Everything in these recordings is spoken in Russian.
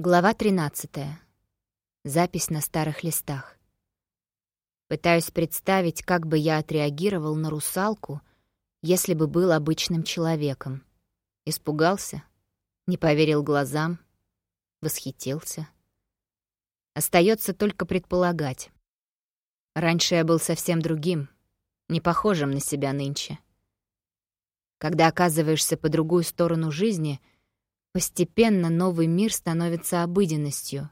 Глава 13. Запись на старых листах. Пытаюсь представить, как бы я отреагировал на русалку, если бы был обычным человеком. Испугался, не поверил глазам, восхитился. Остается только предполагать. Раньше я был совсем другим, не похожим на себя нынче. Когда оказываешься по другую сторону жизни — Постепенно новый мир становится обыденностью.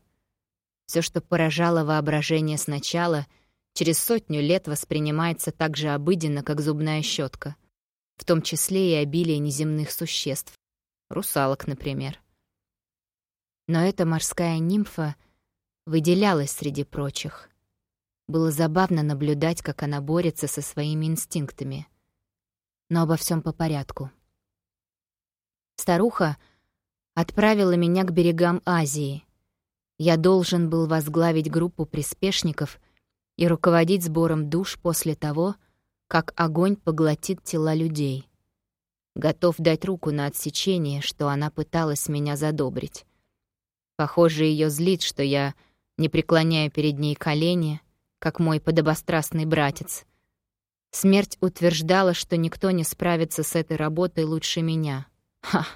Все, что поражало воображение сначала, через сотню лет воспринимается так же обыденно, как зубная щетка, в том числе и обилие неземных существ, русалок, например. Но эта морская нимфа выделялась среди прочих. Было забавно наблюдать, как она борется со своими инстинктами. Но обо всем по порядку. Старуха — отправила меня к берегам Азии. Я должен был возглавить группу приспешников и руководить сбором душ после того, как огонь поглотит тела людей. Готов дать руку на отсечение, что она пыталась меня задобрить. Похоже, ее злит, что я не преклоняю перед ней колени, как мой подобострастный братец. Смерть утверждала, что никто не справится с этой работой лучше меня. Ха!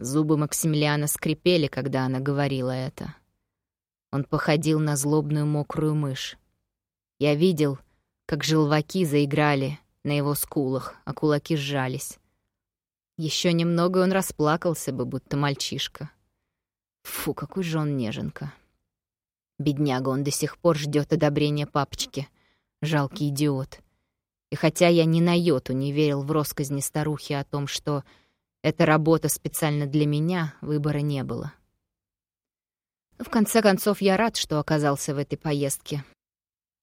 Зубы Максимилиана скрипели, когда она говорила это. Он походил на злобную мокрую мышь. Я видел, как желваки заиграли на его скулах, а кулаки сжались. Еще немного он расплакался бы, будто мальчишка. Фу, какой же он неженка. Бедняга, он до сих пор ждет одобрения папочки. Жалкий идиот. И хотя я ни на йоту не верил в росказни старухи о том, что эта работа специально для меня, выбора не было. В конце концов, я рад, что оказался в этой поездке.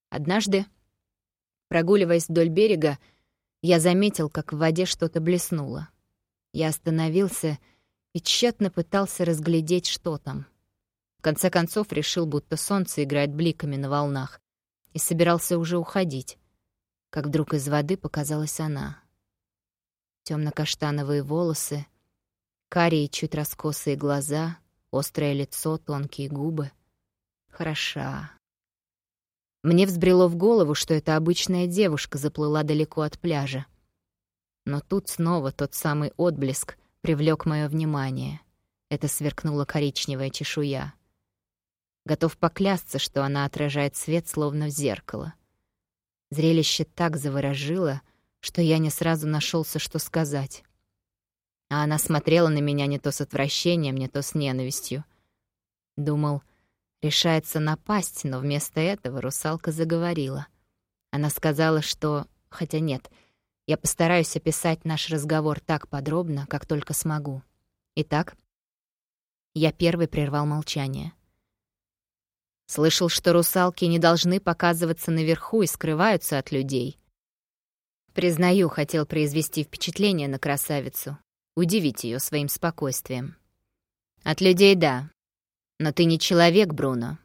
Однажды, прогуливаясь вдоль берега, я заметил, как в воде что-то блеснуло. Я остановился и тщетно пытался разглядеть, что там. В конце концов, решил, будто солнце играет бликами на волнах, и собирался уже уходить, как вдруг из воды показалась она темно-каштановые волосы, карие чуть раскосые глаза, острое лицо, тонкие губы. Хороша. Мне взбрело в голову, что эта обычная девушка заплыла далеко от пляжа. Но тут снова тот самый отблеск привлек мое внимание. Это сверкнула коричневая чешуя. Готов поклясться, что она отражает свет, словно в зеркало. Зрелище так заворожило — что я не сразу нашелся, что сказать. А она смотрела на меня не то с отвращением, не то с ненавистью. Думал, решается напасть, но вместо этого русалка заговорила. Она сказала, что... Хотя нет, я постараюсь описать наш разговор так подробно, как только смогу. Итак, я первый прервал молчание. Слышал, что русалки не должны показываться наверху и скрываются от людей. Признаю, хотел произвести впечатление на красавицу, удивить ее своим спокойствием. От людей — да, но ты не человек, Бруно.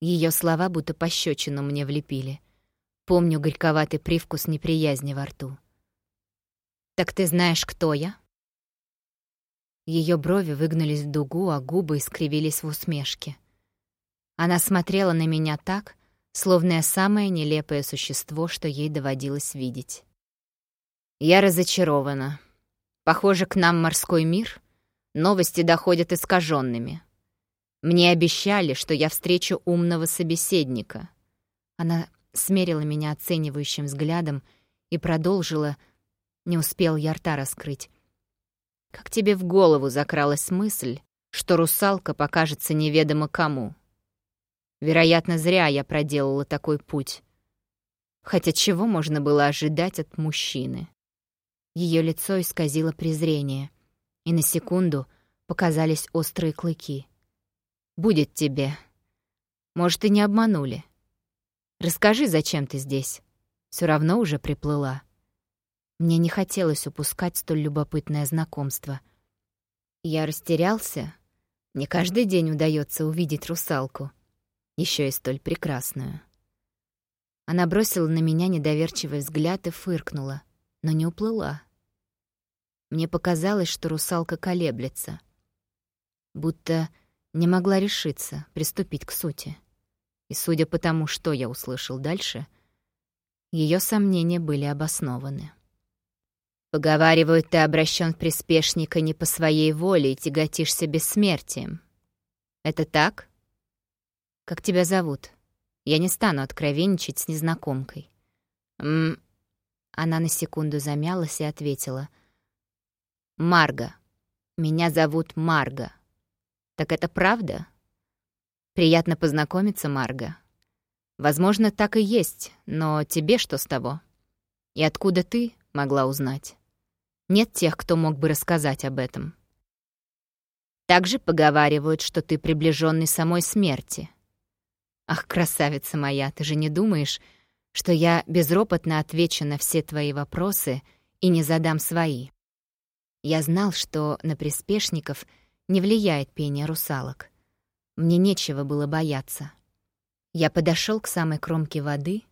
Ее слова будто пощечину мне влепили. Помню горьковатый привкус неприязни во рту. «Так ты знаешь, кто я?» Ее брови выгнулись в дугу, а губы искривились в усмешке. Она смотрела на меня так, словно я самое нелепое существо, что ей доводилось видеть. Я разочарована. Похоже, к нам морской мир. Новости доходят искаженными. Мне обещали, что я встречу умного собеседника. Она смерила меня оценивающим взглядом и продолжила, не успел я рта раскрыть. Как тебе в голову закралась мысль, что русалка покажется неведомо кому? Вероятно, зря я проделала такой путь. Хотя чего можно было ожидать от мужчины? Ее лицо исказило презрение, и на секунду показались острые клыки. «Будет тебе. Может, и не обманули. Расскажи, зачем ты здесь. Все равно уже приплыла». Мне не хотелось упускать столь любопытное знакомство. Я растерялся. Не каждый день удается увидеть русалку, еще и столь прекрасную. Она бросила на меня недоверчивый взгляд и фыркнула, но не уплыла. Мне показалось, что русалка колеблется. Будто Не могла решиться приступить к сути. И судя по тому, что я услышал дальше, ее сомнения были обоснованы. Поговаривают, ты обращен в приспешника не по своей воле и тяготишься бессмертием. Это так? Как тебя зовут? Я не стану откровенничать с незнакомкой. М Она на секунду замялась и ответила. Марга. Меня зовут Марга. Так это правда? Приятно познакомиться, Марга. Возможно, так и есть, но тебе что с того? И откуда ты могла узнать? Нет тех, кто мог бы рассказать об этом. Также поговаривают, что ты приближенный самой смерти. Ах, красавица моя, ты же не думаешь, что я безропотно отвечу на все твои вопросы и не задам свои? Я знал, что на приспешников не влияет пение русалок. Мне нечего было бояться. Я подошел к самой кромке воды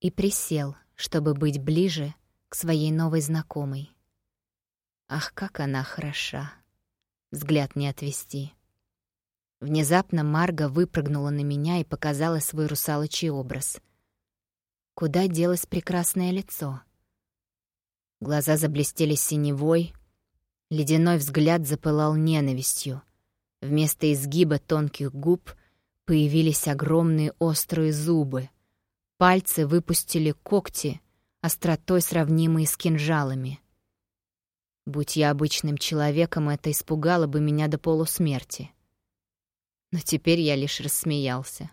и присел, чтобы быть ближе к своей новой знакомой. Ах, как она хороша! Взгляд не отвести. Внезапно Марга выпрыгнула на меня и показала свой русалочий образ. Куда делось прекрасное лицо? Глаза заблестели синевой, ледяной взгляд запылал ненавистью. Вместо изгиба тонких губ появились огромные острые зубы. Пальцы выпустили когти, остротой сравнимые с кинжалами — Будь я обычным человеком, это испугало бы меня до полусмерти. Но теперь я лишь рассмеялся.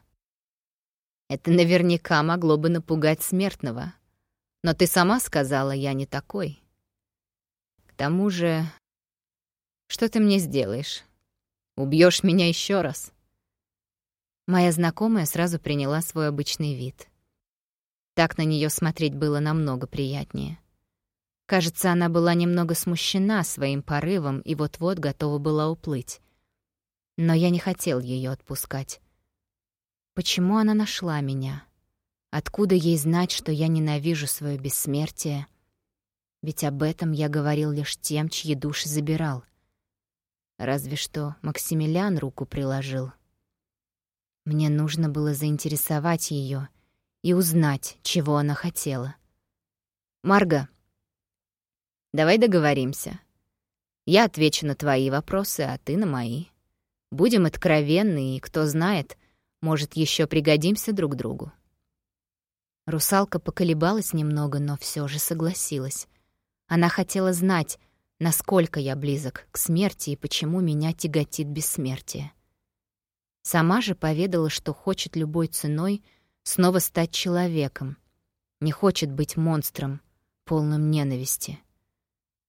Это наверняка могло бы напугать смертного. Но ты сама сказала, я не такой. К тому же... Что ты мне сделаешь? Убьешь меня еще раз? Моя знакомая сразу приняла свой обычный вид. Так на нее смотреть было намного приятнее. Кажется, она была немного смущена своим порывом и вот-вот готова была уплыть. Но я не хотел ее отпускать. Почему она нашла меня? Откуда ей знать, что я ненавижу свое бессмертие? Ведь об этом я говорил лишь тем, чьи души забирал. Разве что Максимилиан руку приложил. Мне нужно было заинтересовать ее и узнать, чего она хотела. «Марга», Давай договоримся. Я отвечу на твои вопросы, а ты на мои. Будем откровенны, и, кто знает, может, еще пригодимся друг другу». Русалка поколебалась немного, но все же согласилась. Она хотела знать, насколько я близок к смерти и почему меня тяготит бессмертие. Сама же поведала, что хочет любой ценой снова стать человеком, не хочет быть монстром, полным ненависти.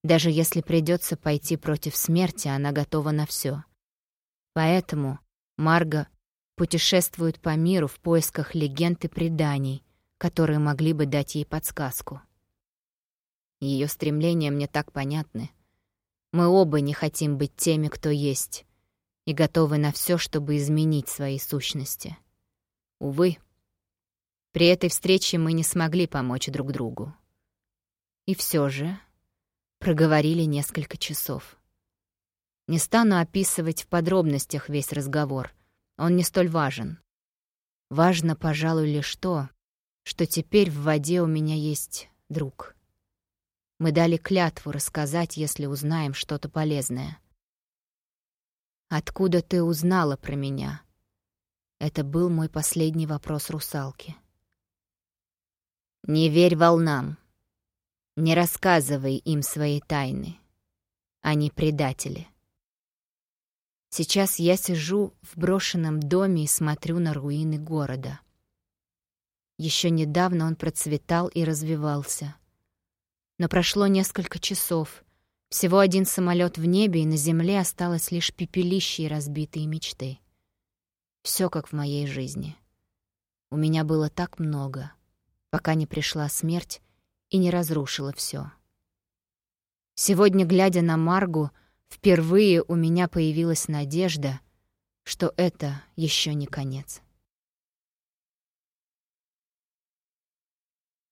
Даже если придется пойти против смерти, она готова на все. Поэтому Марга путешествует по миру в поисках легенд и преданий, которые могли бы дать ей подсказку. Ее стремления мне так понятны. Мы оба не хотим быть теми, кто есть, и готовы на все, чтобы изменить свои сущности. Увы, при этой встрече мы не смогли помочь друг другу. И все же Проговорили несколько часов. Не стану описывать в подробностях весь разговор. Он не столь важен. Важно, пожалуй, лишь то, что теперь в воде у меня есть друг. Мы дали клятву рассказать, если узнаем что-то полезное. «Откуда ты узнала про меня?» Это был мой последний вопрос русалки. «Не верь волнам», не рассказывай им свои тайны. Они предатели. Сейчас я сижу в брошенном доме и смотрю на руины города. Еще недавно он процветал и развивался. Но прошло несколько часов. Всего один самолет в небе, и на земле осталось лишь пепелище и разбитые мечты. Все как в моей жизни. У меня было так много, пока не пришла смерть и не разрушила все. Сегодня, глядя на Маргу, впервые у меня появилась надежда, что это еще не конец.